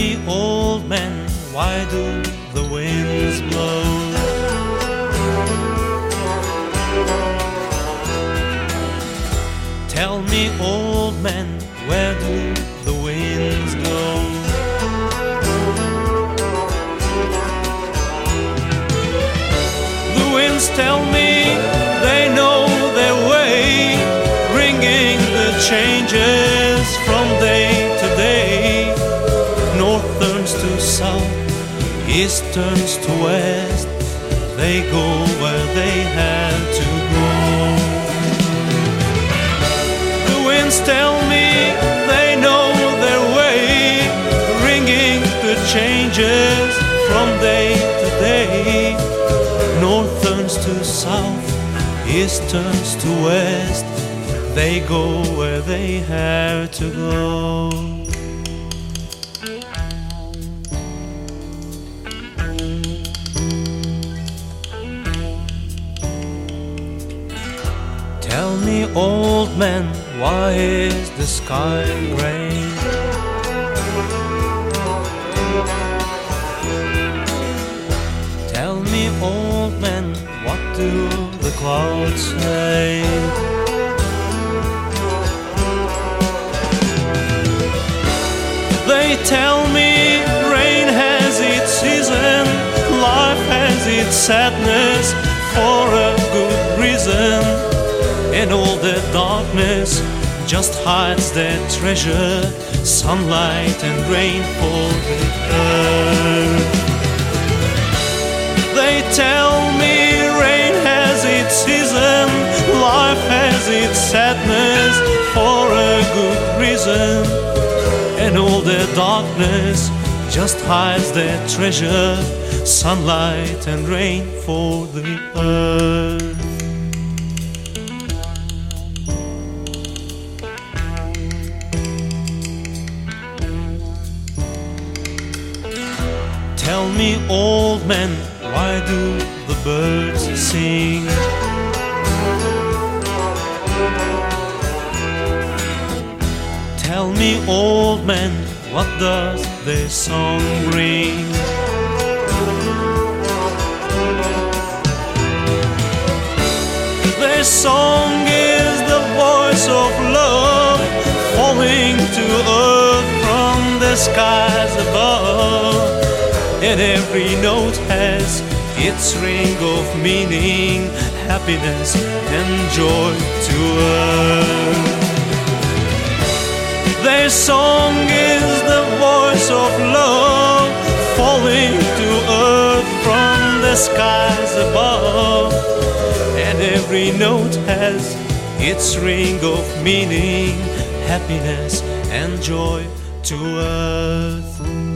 me, old man, why do the winds blow? Tell me, old man, where do the winds go? The winds tell me they know their way, bringing the changes east turns to west. They go where they had to go. The winds tell me they know their way, bringing the changes from day to day. North turns to south, east turns to west. They go where they have to go. Tell me, old man, why is the sky gray? Tell me, old man, what do the clouds say? They tell me rain has its season, life has its sadness for a good reason. And all the darkness just hides their treasure, sunlight and rainfall return. They tell me rain has its season, life has its sadness for a good reason. And all the darkness just hides their treasure, sunlight and rain for the earth. Tell me, old man, why do the birds sing? Tell me, old man, what does their song bring? Their song is the voice of love falling to earth from the skies above. And every note has its ring of meaning, happiness, and joy to earth. Their song is the voice of love falling to earth from the skies above. And every note has its ring of meaning, happiness, and joy to earth.